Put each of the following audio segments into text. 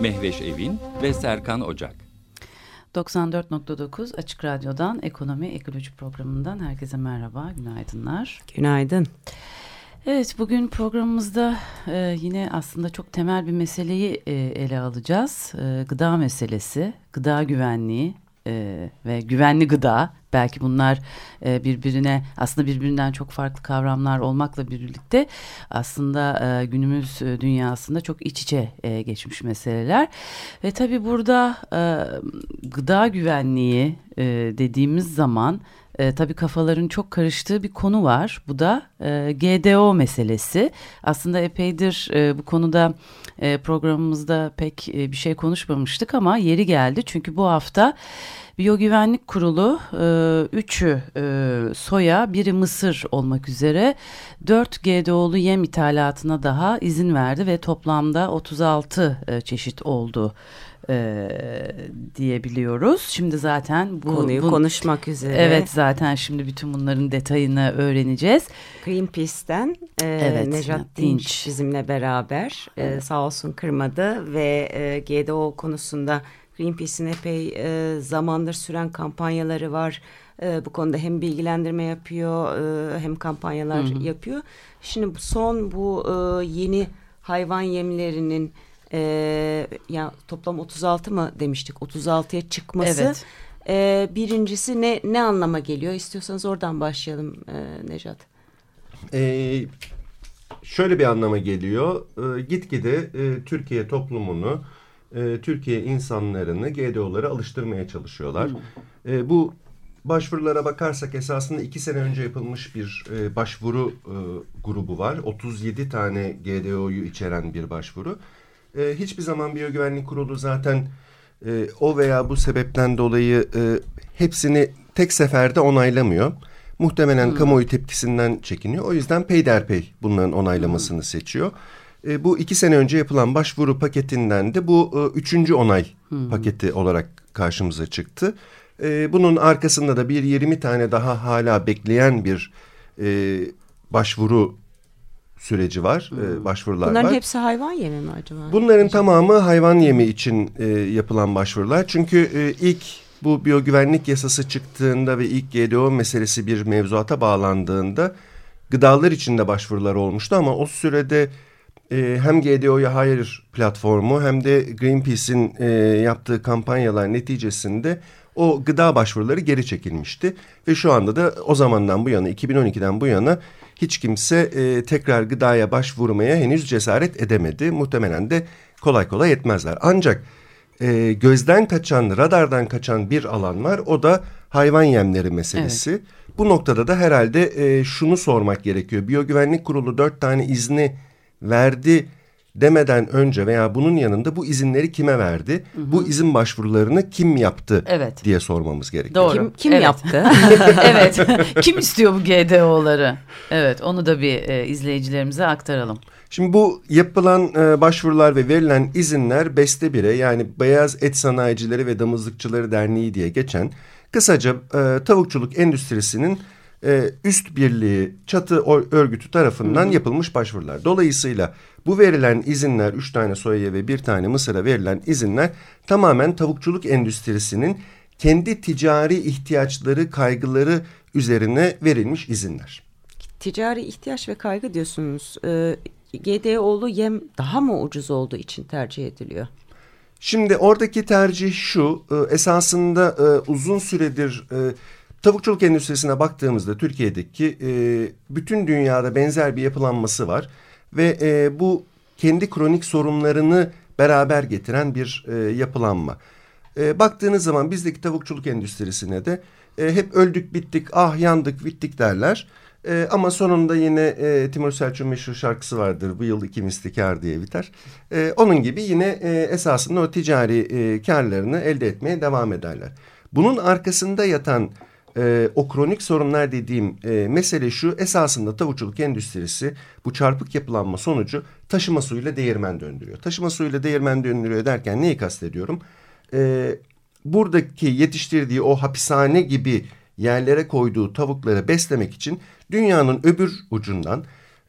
Mehveş Evin ve Serkan Ocak. 94.9 Açık Radyo'dan Ekonomi Ekoloji Programı'ndan herkese merhaba, günaydınlar. Günaydın. Evet, bugün programımızda e, yine aslında çok temel bir meseleyi e, ele alacağız. E, gıda meselesi, gıda güvenliği e, ve güvenli gıda. Belki bunlar e, birbirine aslında birbirinden çok farklı kavramlar olmakla birlikte aslında e, günümüz e, dünyasında çok iç içe e, geçmiş meseleler. Ve tabii burada e, gıda güvenliği e, dediğimiz zaman e, tabii kafaların çok karıştığı bir konu var. Bu da e, GDO meselesi. Aslında epeydir e, bu konuda e, programımızda pek e, bir şey konuşmamıştık ama yeri geldi. Çünkü bu hafta Biyogüvenlik Kurulu e, üçü e, soya, biri mısır olmak üzere 4 GDO'lu yem ithalatına daha izin verdi ve toplamda 36 e, çeşit oldu e, diyebiliyoruz. Şimdi zaten bu konuyu bu, konuşmak üzere. Evet zaten şimdi bütün bunların detayını öğreneceğiz. Greenpeace'ten e, evet, Nejat Dinç, Dinç bizimle beraber e, sağ olsun kırmadı ve e, GDO konusunda Greenpeace'in epey e, zamandır süren kampanyaları var. E, bu konuda hem bilgilendirme yapıyor e, hem kampanyalar hı hı. yapıyor. Şimdi son bu e, yeni hayvan yemlerinin e, ya toplam 36 mı demiştik 36'ya çıkması. Evet. E, birincisi ne ne anlama geliyor? İstiyorsanız oradan başlayalım e, Nejat. E, şöyle bir anlama geliyor. E, gitgide e, Türkiye toplumunu e, Türkiye insanlarını GDO'lara alıştırmaya çalışıyorlar. E, bu başvurulara bakarsak esasında iki sene önce yapılmış bir e, başvuru e, grubu var. 37 tane GDO'yu içeren bir başvuru. E, hiçbir zaman Biyogüvenlik Kurulu zaten e, o veya bu sebepten dolayı e, hepsini tek seferde onaylamıyor. Muhtemelen hmm. kamuoyu tepkisinden çekiniyor. O yüzden peyderpey bunların onaylamasını hmm. seçiyor. E, bu iki sene önce yapılan başvuru paketinden de bu e, üçüncü onay hmm. paketi olarak karşımıza çıktı. E, bunun arkasında da bir 20 tane daha hala bekleyen bir e, başvuru süreci var, e, hmm. başvurular Bunların var. Bunların hepsi hayvan yemi mi acaba? Bunların acaba? tamamı hayvan yemi için e, yapılan başvurular. Çünkü e, ilk bu biyogüvenlik yasası çıktığında ve ilk GDO meselesi bir mevzuata bağlandığında gıdalar için de başvurular olmuştu ama o sürede e, hem GDO'ya hayır platformu hem de Greenpeace'in e, yaptığı kampanyalar neticesinde o gıda başvuruları geri çekilmişti. Ve şu anda da o zamandan bu yana 2012'den bu yana hiç kimse e, tekrar gıdaya başvurmaya henüz cesaret edemedi. Muhtemelen de kolay kolay etmezler. Ancak e, gözden kaçan, radardan kaçan bir alan var. O da hayvan yemleri meselesi. Evet. Bu noktada da herhalde e, şunu sormak gerekiyor. Biyogüvenlik Kurulu dört tane izni verdi demeden önce veya bunun yanında bu izinleri kime verdi? Hı hı. Bu izin başvurularını kim yaptı evet. diye sormamız gerekiyor. Doğru. Kim, kim evet. yaptı? evet. kim istiyor bu GDO'ları? Evet onu da bir e, izleyicilerimize aktaralım. Şimdi bu yapılan e, başvurular ve verilen izinler Beste Bire yani Beyaz Et Sanayicileri ve Damızlıkçıları Derneği diye geçen kısaca e, tavukçuluk endüstrisinin e, üst birliği çatı örgütü tarafından hı hı. yapılmış başvurular. Dolayısıyla bu verilen izinler üç tane soyaya ve bir tane mısıra verilen izinler tamamen tavukçuluk endüstrisinin kendi ticari ihtiyaçları, kaygıları üzerine verilmiş izinler. Ticari ihtiyaç ve kaygı diyorsunuz. Ee, GDO'lu yem daha mı ucuz olduğu için tercih ediliyor? Şimdi oradaki tercih şu, e, esasında e, uzun süredir e, Tavukçuluk endüstrisine baktığımızda Türkiye'deki e, bütün dünyada benzer bir yapılanması var. Ve e, bu kendi kronik sorunlarını beraber getiren bir e, yapılanma. E, baktığınız zaman bizdeki tavukçuluk endüstrisine de e, hep öldük bittik ah yandık bittik derler. E, ama sonunda yine e, Timur Selçuk'un meşhur şarkısı vardır. Bu yıl iki misli kar diye biter. E, onun gibi yine e, esasında o ticari e, karlarını elde etmeye devam ederler. Bunun arkasında yatan e, o kronik sorunlar dediğim e, mesele şu esasında tavukçuluk endüstrisi bu çarpık yapılanma sonucu taşıma suyuyla değirmen döndürüyor. Taşıma suyuyla değirmen döndürüyor derken neyi kastediyorum? E, buradaki yetiştirdiği o hapishane gibi yerlere koyduğu tavukları beslemek için dünyanın öbür ucundan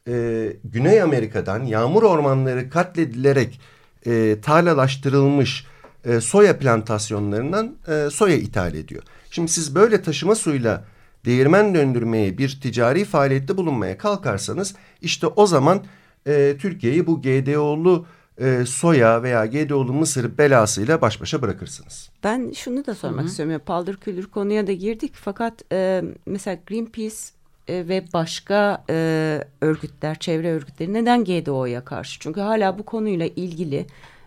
e, Güney Amerika'dan yağmur ormanları katledilerek e, tarlalaştırılmış e, soya plantasyonlarından e, soya ithal ediyor. Şimdi siz böyle taşıma suyla değirmen döndürmeye bir ticari faaliyette bulunmaya kalkarsanız işte o zaman e, Türkiye'yi bu GDO'lu e, soya veya GDO'lu mısır belasıyla baş başa bırakırsınız. Ben şunu da sormak Hı -hı. istiyorum. Yani paldır küldür konuya da girdik fakat e, mesela Greenpeace e, ve başka e, örgütler, çevre örgütleri neden GDO'ya karşı? Çünkü hala bu konuyla ilgili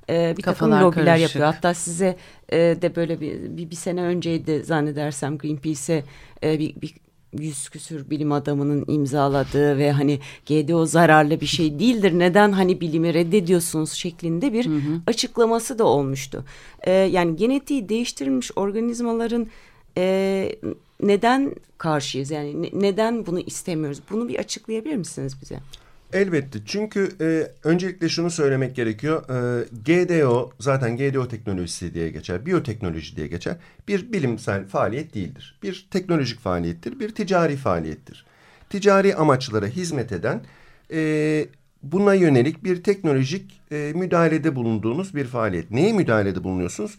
e, bir Kafalar takım lobiler karışık. yapıyor. Hatta size e, de böyle bir, bir, bir sene önceydi zannedersem Greenpeace'e e, bir, bir yüz küsür bilim adamının imzaladığı ve hani GDO zararlı bir şey değildir. Neden hani bilimi reddediyorsunuz şeklinde bir hı hı. açıklaması da olmuştu. Ee, yani genetiği değiştirilmiş organizmaların e, neden karşıyız? Yani ne, neden bunu istemiyoruz? Bunu bir açıklayabilir misiniz bize? Elbette çünkü e, öncelikle şunu söylemek gerekiyor. E, GDO zaten GDO teknolojisi diye geçer, biyoteknoloji diye geçer. Bir bilimsel faaliyet değildir. Bir teknolojik faaliyettir, bir ticari faaliyettir. Ticari amaçlara hizmet eden e, buna yönelik bir teknolojik e, müdahalede bulunduğunuz bir faaliyet. Neye müdahalede bulunuyorsunuz?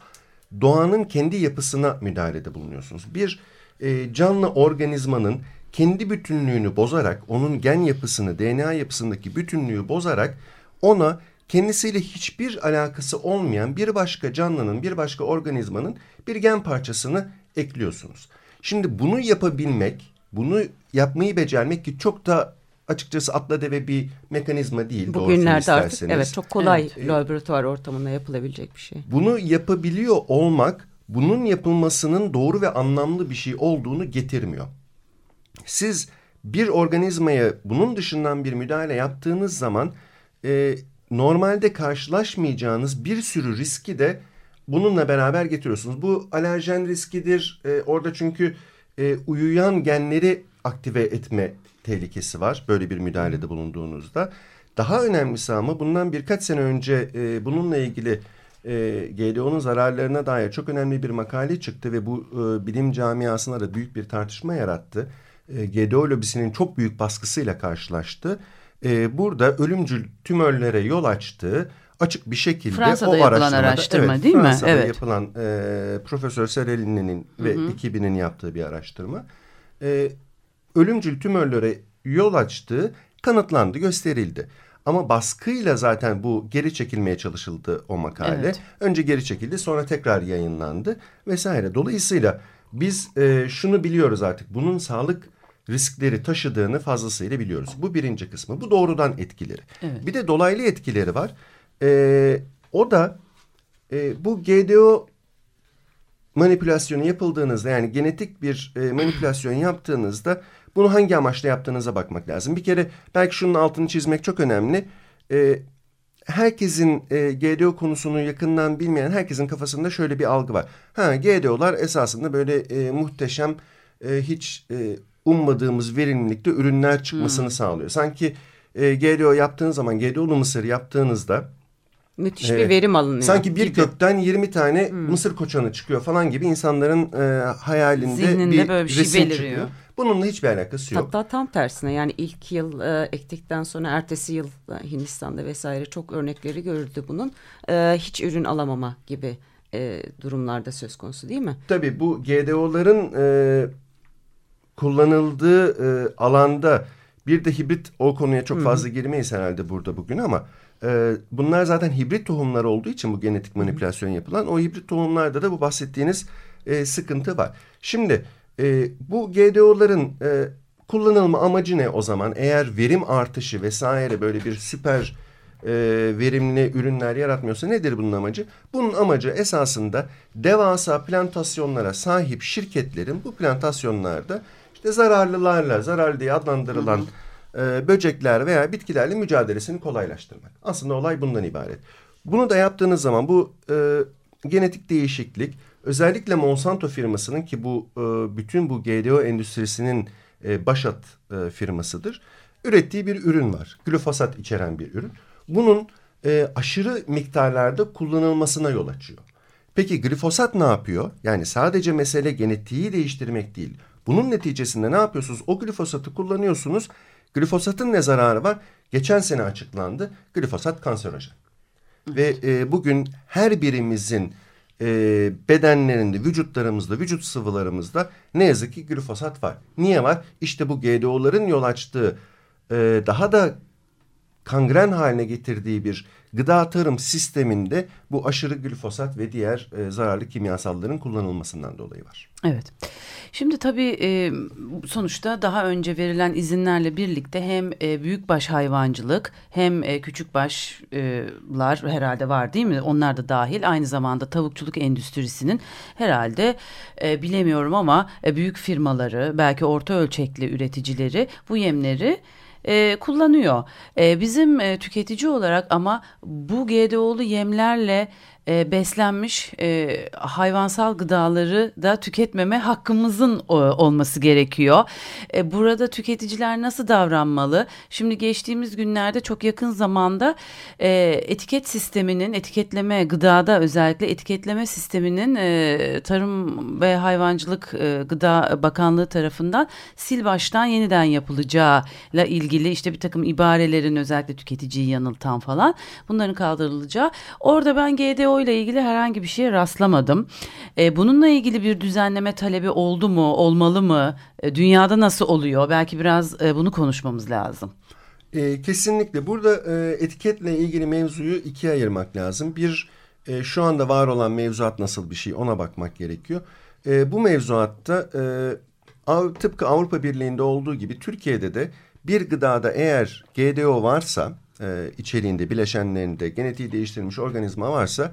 Doğanın kendi yapısına müdahalede bulunuyorsunuz. Bir e, canlı organizmanın kendi bütünlüğünü bozarak, onun gen yapısını, DNA yapısındaki bütünlüğü bozarak ona kendisiyle hiçbir alakası olmayan bir başka canlının, bir başka organizmanın bir gen parçasını ekliyorsunuz. Şimdi bunu yapabilmek, bunu yapmayı becermek ki çok da açıkçası atla deve bir mekanizma değil. Bugünlerde artık evet çok kolay evet. laboratuvar ortamında yapılabilecek bir şey. Bunu yapabiliyor olmak bunun yapılmasının doğru ve anlamlı bir şey olduğunu getirmiyor. Siz bir organizmaya bunun dışından bir müdahale yaptığınız zaman e, normalde karşılaşmayacağınız bir sürü riski de bununla beraber getiriyorsunuz. Bu alerjen riskidir. E, orada çünkü e, uyuyan genleri aktive etme tehlikesi var böyle bir müdahalede bulunduğunuzda. Daha önemlisi ama bundan birkaç sene önce e, bununla ilgili e, GDO'nun zararlarına dair çok önemli bir makale çıktı ve bu e, bilim camiasına da büyük bir tartışma yarattı e, GDO lobisinin çok büyük baskısıyla karşılaştı. E, burada ölümcül tümörlere yol açtığı açık bir şekilde Fransa'da o yapılan araştırma evet, değil Fransa'da mi? Evet. yapılan e, Profesör Serelini'nin ve ekibinin yaptığı bir araştırma. E, ölümcül tümörlere yol açtığı kanıtlandı, gösterildi. Ama baskıyla zaten bu geri çekilmeye çalışıldı o makale. Evet. Önce geri çekildi sonra tekrar yayınlandı vesaire. Dolayısıyla biz e, şunu biliyoruz artık bunun sağlık riskleri taşıdığını fazlasıyla biliyoruz. Bu birinci kısmı. Bu doğrudan etkileri. Evet. Bir de dolaylı etkileri var. Ee, o da e, bu GDO manipülasyonu yapıldığınızda yani genetik bir e, manipülasyon yaptığınızda bunu hangi amaçla yaptığınıza bakmak lazım. Bir kere belki şunun altını çizmek çok önemli. E, herkesin e, GDO konusunu yakından bilmeyen herkesin kafasında şöyle bir algı var. Ha GDO'lar esasında böyle e, muhteşem e, hiç e, ummadığımız verimlilikte ürünler çıkmasını hmm. sağlıyor. Sanki e, GDO yaptığınız zaman GDO'lu mısır yaptığınızda müthiş e, bir verim alınıyor. Sanki bir gibi. kökten 20 tane hmm. mısır koçanı çıkıyor falan gibi insanların e, hayalinde Zihninde bir, böyle bir şey beliriyor. çıkıyor. Bununla hiçbir alakası yok. Hatta tam tersine yani ilk yıl e, ektikten sonra ertesi yıl e, Hindistan'da vesaire çok örnekleri görüldü bunun. E, hiç ürün alamama gibi e, durumlarda söz konusu değil mi? Tabii bu GDO'ların e, kullanıldığı e, alanda bir de hibrit o konuya çok fazla girmeyiz herhalde burada bugün ama e, bunlar zaten hibrit tohumlar olduğu için bu genetik manipülasyon yapılan o hibrit tohumlarda da bu bahsettiğiniz e, sıkıntı var. Şimdi e, bu GDO'ların e, kullanılma amacı ne o zaman? Eğer verim artışı vesaire böyle bir süper e, verimli ürünler yaratmıyorsa nedir bunun amacı? Bunun amacı esasında devasa plantasyonlara sahip şirketlerin bu plantasyonlarda işte zararlılarla, zararlı diye adlandırılan E, böcekler veya bitkilerle mücadelesini kolaylaştırmak. Aslında olay bundan ibaret. Bunu da yaptığınız zaman bu e, genetik değişiklik özellikle Monsanto firmasının ki bu e, bütün bu GDO endüstrisinin e, başat e, firmasıdır. Ürettiği bir ürün var. Glifosat içeren bir ürün. Bunun e, aşırı miktarlarda kullanılmasına yol açıyor. Peki glifosat ne yapıyor? Yani sadece mesele genetiği değiştirmek değil. Bunun neticesinde ne yapıyorsunuz? O glifosatı kullanıyorsunuz. Glifosatın ne zararı var? Geçen sene açıklandı. Glifosat kanserojen. Ve e, bugün her birimizin e, bedenlerinde, vücutlarımızda, vücut sıvılarımızda ne yazık ki glifosat var. Niye var? İşte bu GDO'ların yol açtığı e, daha da kangren haline getirdiği bir gıda tarım sisteminde bu aşırı glifosat ve diğer e, zararlı kimyasalların kullanılmasından dolayı var. Evet. Şimdi tabii e, sonuçta daha önce verilen izinlerle birlikte hem e, büyükbaş hayvancılık hem e, küçükbaşlar herhalde var değil mi? Onlar da dahil aynı zamanda tavukçuluk endüstrisinin herhalde e, bilemiyorum ama e, büyük firmaları belki orta ölçekli üreticileri bu yemleri e, kullanıyor. E, bizim e, tüketici olarak ama bu GDO'lu yemlerle e, beslenmiş e, hayvansal gıdaları da tüketmeme hakkımızın o, olması gerekiyor. E, burada tüketiciler nasıl davranmalı? Şimdi geçtiğimiz günlerde çok yakın zamanda e, etiket sisteminin etiketleme gıdada özellikle etiketleme sisteminin e, Tarım ve Hayvancılık e, Gıda Bakanlığı tarafından sil baştan yeniden yapılacağıyla ilgili işte bir takım ibarelerin özellikle tüketiciyi yanıltan falan bunların kaldırılacağı. Orada ben GDO ile ilgili herhangi bir şeye rastlamadım. E, bununla ilgili bir düzenleme talebi oldu mu, olmalı mı? E, dünyada nasıl oluyor? Belki biraz e, bunu konuşmamız lazım. E, kesinlikle. Burada e, etiketle ilgili mevzuyu ikiye ayırmak lazım. Bir, e, şu anda var olan mevzuat nasıl bir şey ona bakmak gerekiyor. E, bu mevzuatta e, tıpkı Avrupa Birliği'nde olduğu gibi Türkiye'de de bir gıdada eğer GDO varsa e, içeriğinde bileşenlerinde genetiği değiştirilmiş organizma varsa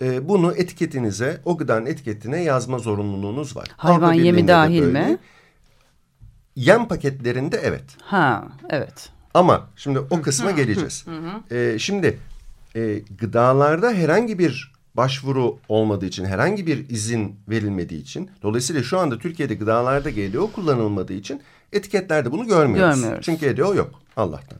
e, bunu etiketinize o gıdanın etiketine yazma zorunluluğunuz var. Hayvan yemi dahil mi? Yem paketlerinde evet. Ha evet. Ama şimdi o kısma geleceğiz. e, şimdi e, gıdalarda herhangi bir başvuru olmadığı için, herhangi bir izin verilmediği için, dolayısıyla şu anda Türkiye'de gıdalarda GDO kullanılmadığı için etiketlerde bunu görmüyoruz. Görmüyoruz. Çünkü GDO yok Allah'tan.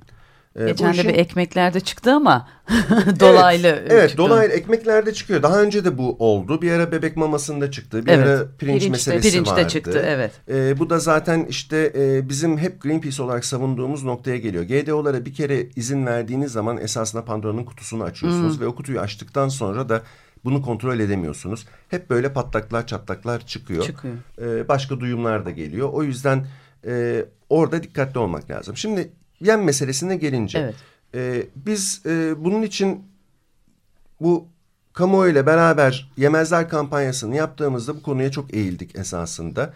Ee, Geçen de işin... bir ekmeklerde çıktı ama dolaylı Evet, evet çıktı. dolaylı ekmeklerde çıkıyor. Daha önce de bu oldu. Bir ara bebek mamasında çıktı. Bir evet. ara pirinç Pirinçte, meselesi pirinçte vardı. çıktı evet. Ee, bu da zaten işte e, bizim hep Greenpeace olarak savunduğumuz noktaya geliyor. GDO'lara bir kere izin verdiğiniz zaman esasında Pandora'nın kutusunu açıyorsunuz. Hmm. Ve o kutuyu açtıktan sonra da bunu kontrol edemiyorsunuz. Hep böyle patlaklar çatlaklar çıkıyor. Çıkıyor. Ee, başka duyumlar da geliyor. O yüzden e, orada dikkatli olmak lazım. Şimdi yem meselesine gelince evet. e, biz e, bunun için bu kamuoyu ile beraber yemezler kampanyasını yaptığımızda bu konuya çok eğildik esasında.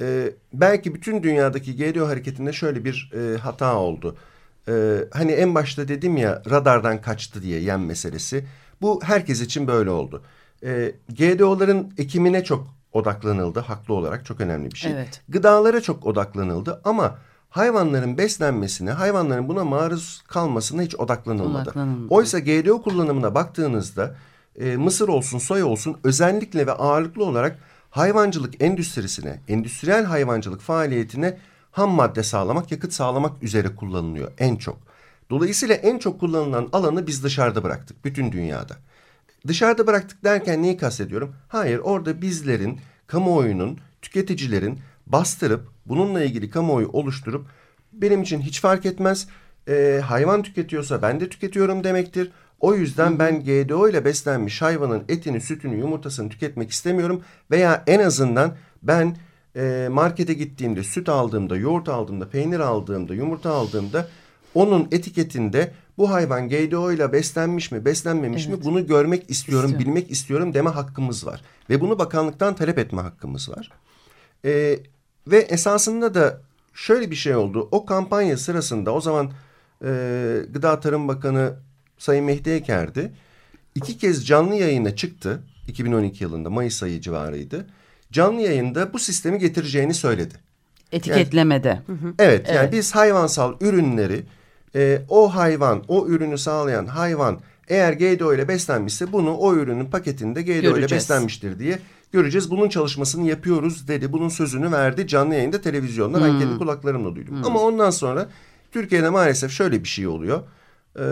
E, belki bütün dünyadaki GDO hareketinde şöyle bir e, hata oldu. E, hani en başta dedim ya radardan kaçtı diye yem meselesi. Bu herkes için böyle oldu. E, GDO'ların ekimine çok odaklanıldı haklı olarak çok önemli bir şey. Evet. Gıdalara çok odaklanıldı ama hayvanların beslenmesine, hayvanların buna maruz kalmasına hiç odaklanılmadı. odaklanılmadı. Oysa GDO kullanımına baktığınızda e, mısır olsun, soya olsun özellikle ve ağırlıklı olarak hayvancılık endüstrisine, endüstriyel hayvancılık faaliyetine ham madde sağlamak, yakıt sağlamak üzere kullanılıyor en çok. Dolayısıyla en çok kullanılan alanı biz dışarıda bıraktık bütün dünyada. Dışarıda bıraktık derken neyi kastediyorum? Hayır orada bizlerin, kamuoyunun, tüketicilerin bastırıp bununla ilgili kamuoyu oluşturup benim için hiç fark etmez e, hayvan tüketiyorsa ben de tüketiyorum demektir. O yüzden ben GDO ile beslenmiş hayvanın etini, sütünü, yumurtasını tüketmek istemiyorum veya en azından ben e, markete gittiğimde süt aldığımda, yoğurt aldığımda, peynir aldığımda, yumurta aldığımda onun etiketinde bu hayvan GDO ile beslenmiş mi, beslenmemiş evet. mi bunu görmek istiyorum, İstiyorum. bilmek istiyorum deme hakkımız var. Ve bunu bakanlıktan talep etme hakkımız var. E, ve esasında da şöyle bir şey oldu. O kampanya sırasında o zaman e, Gıda Tarım Bakanı Sayın Mehdi Eker'di. İki kez canlı yayına çıktı. 2012 yılında Mayıs ayı civarıydı. Canlı yayında bu sistemi getireceğini söyledi. Etiketlemede. Yani, evet, evet yani biz hayvansal ürünleri e, o hayvan o ürünü sağlayan hayvan eğer GDO ile beslenmişse bunu o ürünün paketinde GDO ile beslenmiştir diye göreceğiz. Bunun çalışmasını yapıyoruz dedi. Bunun sözünü verdi canlı yayında televizyonda. Hmm. Ben kendi kulaklarımla duydum. Hmm. Ama ondan sonra Türkiye'de maalesef şöyle bir şey oluyor. Ee,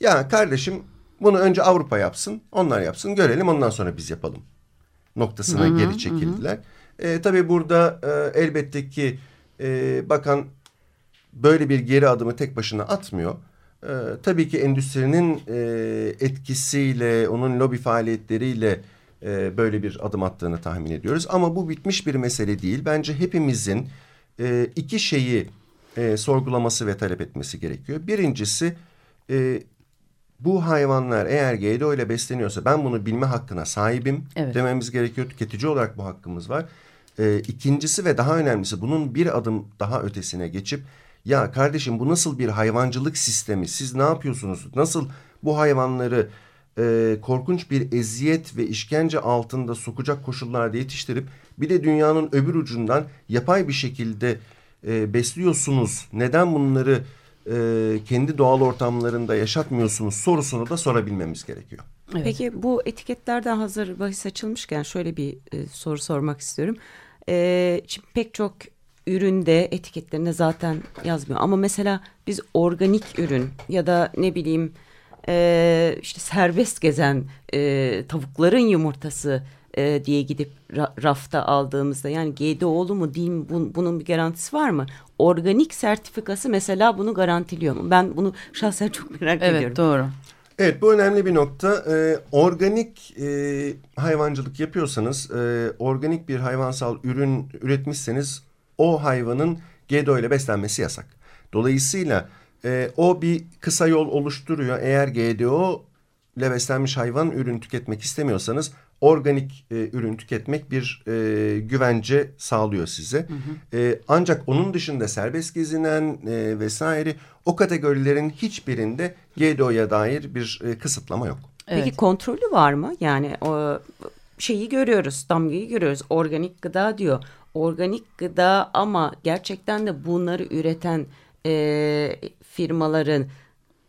ya kardeşim bunu önce Avrupa yapsın, onlar yapsın, görelim ondan sonra biz yapalım noktasına hı geri çekildiler. Hı E, tabii burada e, elbette ki e, bakan böyle bir geri adımı tek başına atmıyor. E, tabii ki endüstrinin e, etkisiyle, onun lobi faaliyetleriyle e, böyle bir adım attığını tahmin ediyoruz. Ama bu bitmiş bir mesele değil. Bence hepimizin e, iki şeyi e, sorgulaması ve talep etmesi gerekiyor. Birincisi e, bu hayvanlar eğer GDO ile besleniyorsa ben bunu bilme hakkına sahibim evet. dememiz gerekiyor. Tüketici olarak bu hakkımız var. E, ikincisi ve daha önemlisi bunun bir adım daha ötesine geçip ya kardeşim bu nasıl bir hayvancılık sistemi siz ne yapıyorsunuz? Nasıl bu hayvanları e, korkunç bir eziyet ve işkence altında sokacak koşullarda yetiştirip bir de dünyanın öbür ucundan yapay bir şekilde e, besliyorsunuz. Neden bunları e, kendi doğal ortamlarında yaşatmıyorsunuz sorusunu da sorabilmemiz gerekiyor. Evet. Peki bu etiketlerden hazır bahis açılmışken şöyle bir e, soru sormak istiyorum. E, şimdi pek çok üründe etiketlerine zaten yazmıyor. Ama mesela biz organik ürün ya da ne bileyim e, işte serbest gezen e, tavukların yumurtası e, diye gidip ra rafta aldığımızda yani GDO'lu mu değil mi bun, bunun bir garantisi var mı? Organik sertifikası mesela bunu garantiliyor mu? Ben bunu şahsen çok merak evet, ediyorum. Evet doğru. Evet bu önemli bir nokta. Ee, organik e, hayvancılık yapıyorsanız, e, organik bir hayvansal ürün üretmişseniz o hayvanın GDO ile beslenmesi yasak. Dolayısıyla e, o bir kısa yol oluşturuyor. Eğer GDO ile beslenmiş hayvan ürün tüketmek istemiyorsanız organik e, ürün tüketmek bir e, güvence sağlıyor size. Hı hı. E, ancak onun dışında serbest gezinen e, vesaire o kategorilerin hiçbirinde GDO'ya dair bir e, kısıtlama yok. Evet. Peki kontrolü var mı? Yani o şeyi görüyoruz, damgayı görüyoruz. Organik gıda diyor. Organik gıda ama gerçekten de bunları üreten e, firmaların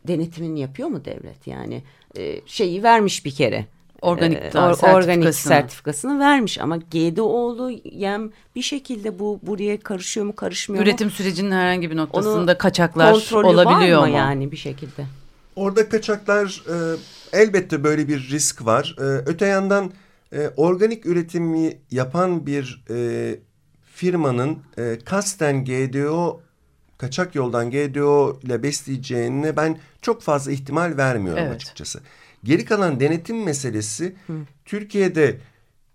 denetimini yapıyor mu devlet? Yani e, şeyi vermiş bir kere organik, e, or, organik sertifikasını vermiş ama GDO'lu yem bir şekilde bu buraya karışıyor mu karışmıyor Üretim mu? sürecinin herhangi bir noktasında Onu kaçaklar olabiliyor var mı mu? yani bir şekilde? Orada kaçaklar e, elbette böyle bir risk var. E, öte yandan e, organik üretimi yapan bir e, firmanın e, kasten GDO kaçak yoldan GDO ile besleyeceğine ben çok fazla ihtimal vermiyorum evet. açıkçası. Geri kalan denetim meselesi Hı. Türkiye'de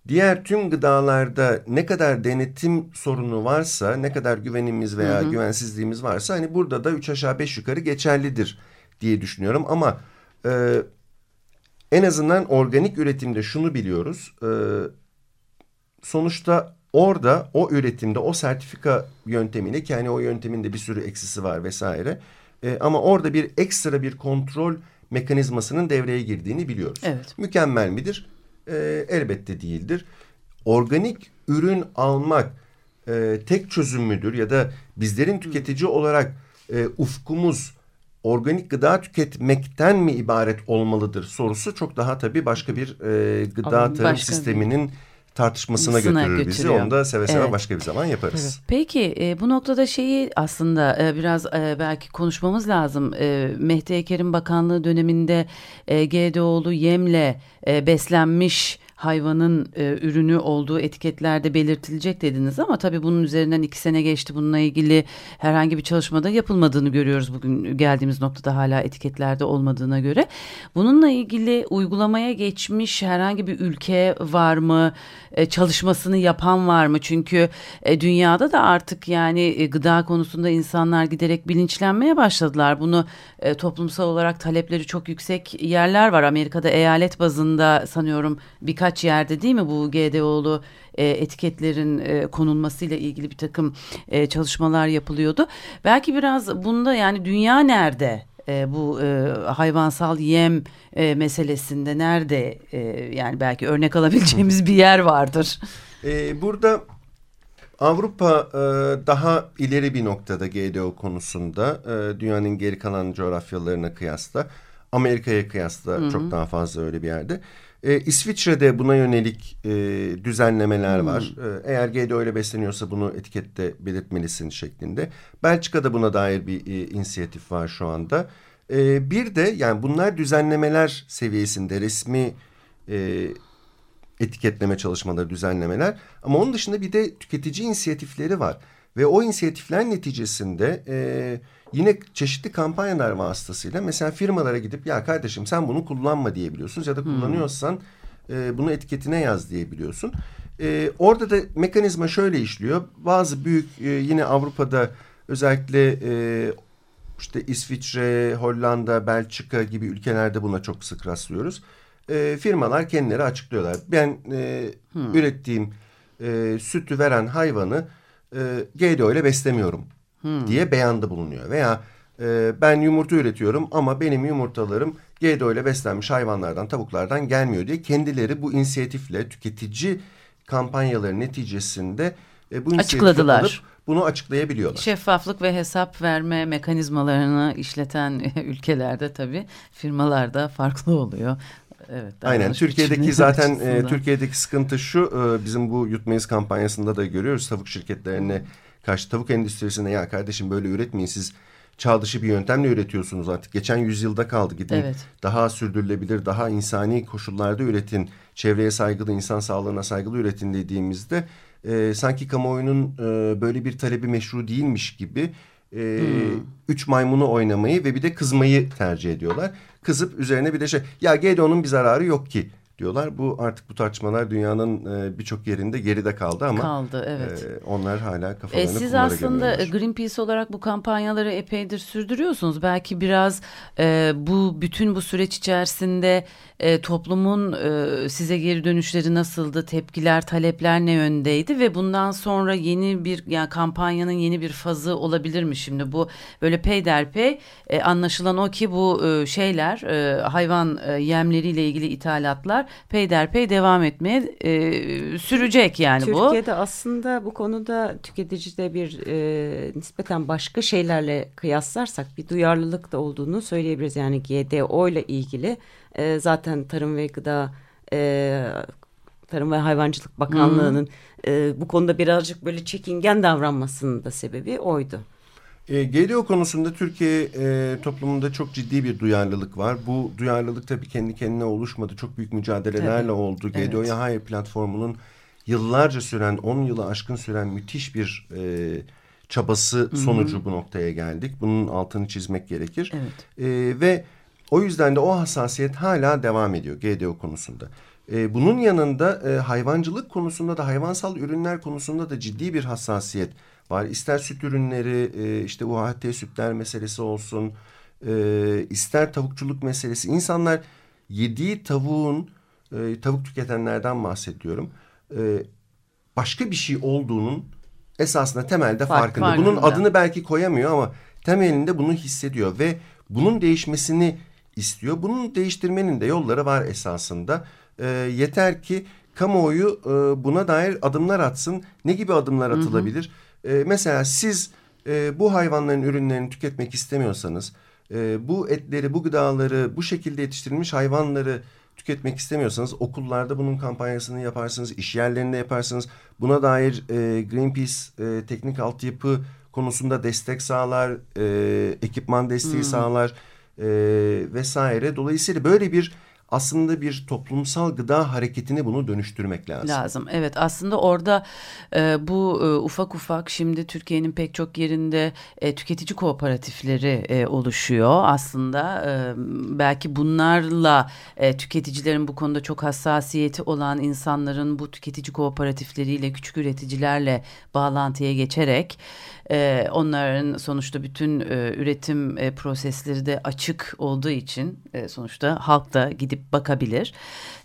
diğer tüm gıdalarda ne kadar denetim sorunu varsa, ne kadar güvenimiz veya hı. güvensizliğimiz varsa hani burada da üç aşağı beş yukarı geçerlidir diye düşünüyorum. Ama e, en azından organik üretimde şunu biliyoruz. E, sonuçta orada o üretimde o sertifika yöntemiyle ki hani o yöntemin de bir sürü eksisi var vesaire. E, ama orada bir ekstra bir kontrol mekanizmasının devreye girdiğini biliyoruz. Evet. Mükemmel midir? E, elbette değildir. Organik ürün almak e, tek çözüm müdür ya da bizlerin tüketici olarak e, ufkumuz organik gıda tüketmekten mi ibaret olmalıdır sorusu çok daha tabii başka bir e, gıda tarım sisteminin bir tartışmasına götürür götürüyor. bizi. Onu da seve seve evet. başka bir zaman yaparız. Evet. Peki e, bu noktada şeyi aslında e, biraz e, belki konuşmamız lazım. E, Mehdi Eker'in bakanlığı döneminde e, GDO'lu yemle e, beslenmiş hayvanın e, ürünü olduğu etiketlerde belirtilecek dediniz ama tabii bunun üzerinden iki sene geçti. Bununla ilgili herhangi bir çalışmada yapılmadığını görüyoruz bugün geldiğimiz noktada hala etiketlerde olmadığına göre. Bununla ilgili uygulamaya geçmiş herhangi bir ülke var mı? E, çalışmasını yapan var mı? Çünkü e, dünyada da artık yani e, gıda konusunda insanlar giderek bilinçlenmeye başladılar. Bunu e, toplumsal olarak talepleri çok yüksek yerler var. Amerika'da eyalet bazında sanıyorum birkaç yerde değil mi bu GDO'lu e, etiketlerin e, konulmasıyla ilgili bir takım e, çalışmalar yapılıyordu. Belki biraz bunda yani dünya nerede? e, bu e, hayvansal yem e, meselesinde nerede e, yani belki örnek alabileceğimiz bir yer vardır. E, burada Avrupa e, daha ileri bir noktada GDO konusunda e, dünyanın geri kalan coğrafyalarına kıyasla Amerika'ya kıyasla hı hı. çok daha fazla öyle bir yerde. E, İsviçre'de buna yönelik e, düzenlemeler hmm. var. E, eğer GDO ile besleniyorsa bunu etikette belirtmelisin şeklinde. Belçika'da buna dair bir e, inisiyatif var şu anda. E, bir de yani bunlar düzenlemeler seviyesinde resmi e, etiketleme çalışmaları, düzenlemeler. Ama onun dışında bir de tüketici inisiyatifleri var. Ve o inisiyatifler neticesinde e, yine çeşitli kampanyalar vasıtasıyla mesela firmalara gidip ya kardeşim sen bunu kullanma diyebiliyorsunuz ya da hmm. kullanıyorsan e, bunu etiketine yaz diyebiliyorsun. E, orada da mekanizma şöyle işliyor. Bazı büyük e, yine Avrupa'da özellikle e, işte İsviçre, Hollanda, Belçika gibi ülkelerde buna çok sık rastlıyoruz. E, firmalar kendileri açıklıyorlar. Ben e, hmm. ürettiğim e, sütü veren hayvanı e, GDO ile beslemiyorum hmm. diye beyanda bulunuyor. Veya e, ben yumurta üretiyorum ama benim yumurtalarım GDO ile beslenmiş hayvanlardan, tavuklardan gelmiyor diye kendileri bu inisiyatifle tüketici kampanyaları neticesinde e, bu açıkladılar. Alıp bunu açıklayabiliyorlar. Şeffaflık ve hesap verme mekanizmalarını işleten ülkelerde tabii firmalarda farklı oluyor. Evet. Aynen. Türkiye'deki zaten e, Türkiye'deki sıkıntı şu e, bizim bu yutmayız kampanyasında da görüyoruz tavuk şirketlerine karşı tavuk endüstrisine ya kardeşim böyle üretmeyin siz çağ dışı bir yöntemle üretiyorsunuz artık. Geçen yüzyılda kaldı gidin evet. daha sürdürülebilir daha insani koşullarda üretin çevreye saygılı insan sağlığına saygılı üretin dediğimizde e, sanki kamuoyunun e, böyle bir talebi meşru değilmiş gibi e, hmm. üç maymunu oynamayı ve bir de kızmayı tercih ediyorlar. Kızıp üzerine bir de şey ya GDO'nun bir zararı yok ki diyorlar. Bu artık bu tartışmalar dünyanın e, birçok yerinde geride kaldı ama kaldı evet. E, onlar hala kafalarını e, Siz aslında Greenpeace olarak bu kampanyaları epeydir sürdürüyorsunuz. Belki biraz e, bu bütün bu süreç içerisinde e, toplumun e, size geri dönüşleri nasıldı? Tepkiler, talepler ne yöndeydi ve bundan sonra yeni bir yani kampanyanın yeni bir fazı olabilir mi şimdi? Bu böyle peyderpey e, anlaşılan o ki bu e, şeyler e, hayvan e, yemleriyle ilgili ithalatlar peyderpey devam etmeye e, sürecek yani Türkiye'de bu. Türkiye'de aslında bu konuda tüketicide bir e, nispeten başka şeylerle kıyaslarsak bir duyarlılık da olduğunu söyleyebiliriz. Yani GDO ile ilgili e, zaten Tarım ve Gıda e, Tarım ve Hayvancılık Bakanlığı'nın e, bu konuda birazcık böyle çekingen davranmasının da sebebi oydu. E, GDO konusunda Türkiye e, toplumunda çok ciddi bir duyarlılık var. Bu duyarlılık tabii kendi kendine oluşmadı. Çok büyük mücadelelerle evet. oldu. GDO'ya evet. Hayır platformunun yıllarca süren, 10 yılı aşkın süren müthiş bir e, çabası sonucu Hı -hı. bu noktaya geldik. Bunun altını çizmek gerekir. Evet. E, ve o yüzden de o hassasiyet hala devam ediyor GDO konusunda. E, bunun yanında e, hayvancılık konusunda da hayvansal ürünler konusunda da ciddi bir hassasiyet var. İster süt ürünleri e, işte UHT sütler meselesi olsun e, ister tavukçuluk meselesi. İnsanlar yediği tavuğun e, tavuk tüketenlerden bahsediyorum. E, başka bir şey olduğunun esasında temelde Fark, farkında. farkında. Bunun adını belki koyamıyor ama temelinde bunu hissediyor ve bunun değişmesini istiyor. Bunun değiştirmenin de yolları var esasında. E, yeter ki kamuoyu e, buna dair adımlar atsın. Ne gibi adımlar atılabilir? Hı hı. E, mesela siz e, bu hayvanların ürünlerini tüketmek istemiyorsanız, e, bu etleri, bu gıdaları, bu şekilde yetiştirilmiş hayvanları tüketmek istemiyorsanız okullarda bunun kampanyasını yaparsınız, iş yerlerinde yaparsınız. Buna dair e, Greenpeace e, teknik altyapı konusunda destek sağlar, e, ekipman desteği hmm. sağlar e, vesaire. Dolayısıyla böyle bir aslında bir toplumsal gıda hareketini bunu dönüştürmek lazım. Lazım evet aslında orada e, bu e, ufak ufak şimdi Türkiye'nin pek çok yerinde e, tüketici kooperatifleri e, oluşuyor aslında e, belki bunlarla e, tüketicilerin bu konuda çok hassasiyeti olan insanların bu tüketici kooperatifleriyle küçük üreticilerle bağlantıya geçerek e, onların sonuçta bütün e, üretim e, prosesleri de açık olduğu için e, sonuçta halk da gidip gidip bakabilir.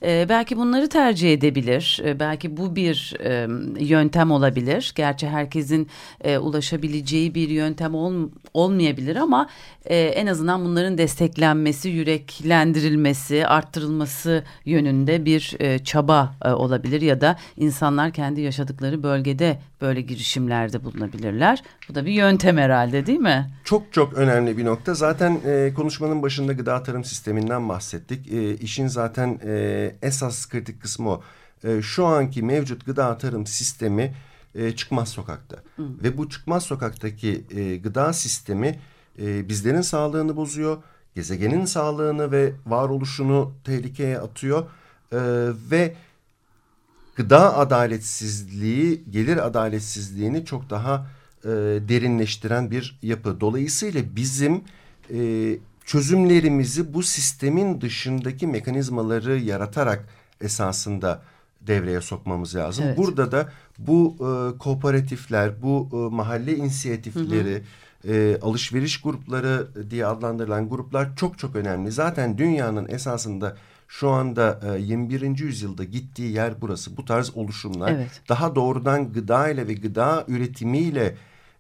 E, belki bunları tercih edebilir. E, belki bu bir e, yöntem olabilir. Gerçi herkesin e, ulaşabileceği bir yöntem ol, olmayabilir ama e, en azından bunların desteklenmesi, yüreklendirilmesi, arttırılması yönünde bir e, çaba e, olabilir ya da insanlar kendi yaşadıkları bölgede böyle girişimlerde bulunabilirler. Bu da bir yöntem herhalde değil mi? Çok çok önemli bir nokta. Zaten e, konuşmanın başında gıda tarım sisteminden bahsettik. E, işin zaten e, esas kritik kısmı o. E, şu anki mevcut gıda tarım sistemi e, çıkmaz sokakta. Hı. Ve bu çıkmaz sokaktaki e, gıda sistemi e, bizlerin sağlığını bozuyor. Gezegenin sağlığını ve varoluşunu tehlikeye atıyor. E, ve gıda adaletsizliği, gelir adaletsizliğini çok daha e, derinleştiren bir yapı. Dolayısıyla bizim e, çözümlerimizi bu sistemin dışındaki mekanizmaları yaratarak esasında devreye sokmamız lazım. Evet. Burada da bu e, kooperatifler, bu e, mahalle inisiyatifleri, hı hı. E, alışveriş grupları diye adlandırılan gruplar çok çok önemli. Zaten dünyanın esasında şu anda e, 21. yüzyılda gittiği yer burası. Bu tarz oluşumlar evet. daha doğrudan gıda ile ve gıda üretimiyle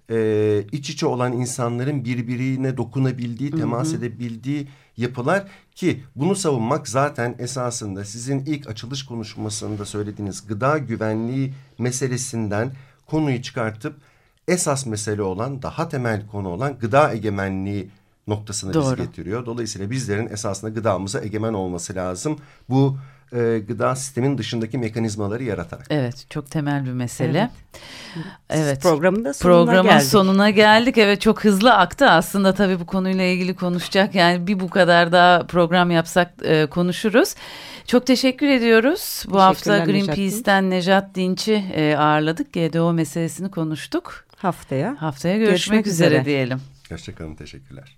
e, iç içe olan insanların birbirine dokunabildiği, temas hı hı. edebildiği yapılar ki bunu savunmak zaten esasında sizin ilk açılış konuşmasında söylediğiniz gıda güvenliği meselesinden konuyu çıkartıp esas mesele olan daha temel konu olan gıda egemenliği noktasına Doğru. bizi getiriyor. Dolayısıyla bizlerin esasında gıdamıza egemen olması lazım. Bu e, gıda sistemin dışındaki mekanizmaları yaratarak. Evet çok temel bir mesele. Evet. evet. Programın da sonuna Programın geldik. sonuna geldik. Evet çok hızlı aktı aslında tabii bu konuyla ilgili konuşacak. Yani bir bu kadar daha program yapsak e, konuşuruz. Çok teşekkür ediyoruz. Bu hafta Greenpeace'ten Nejat Dinç'i e, ağırladık. GDO meselesini konuştuk. Haftaya. Haftaya görüşmek, görüşmek üzere. üzere diyelim. Hoşçakalın teşekkürler.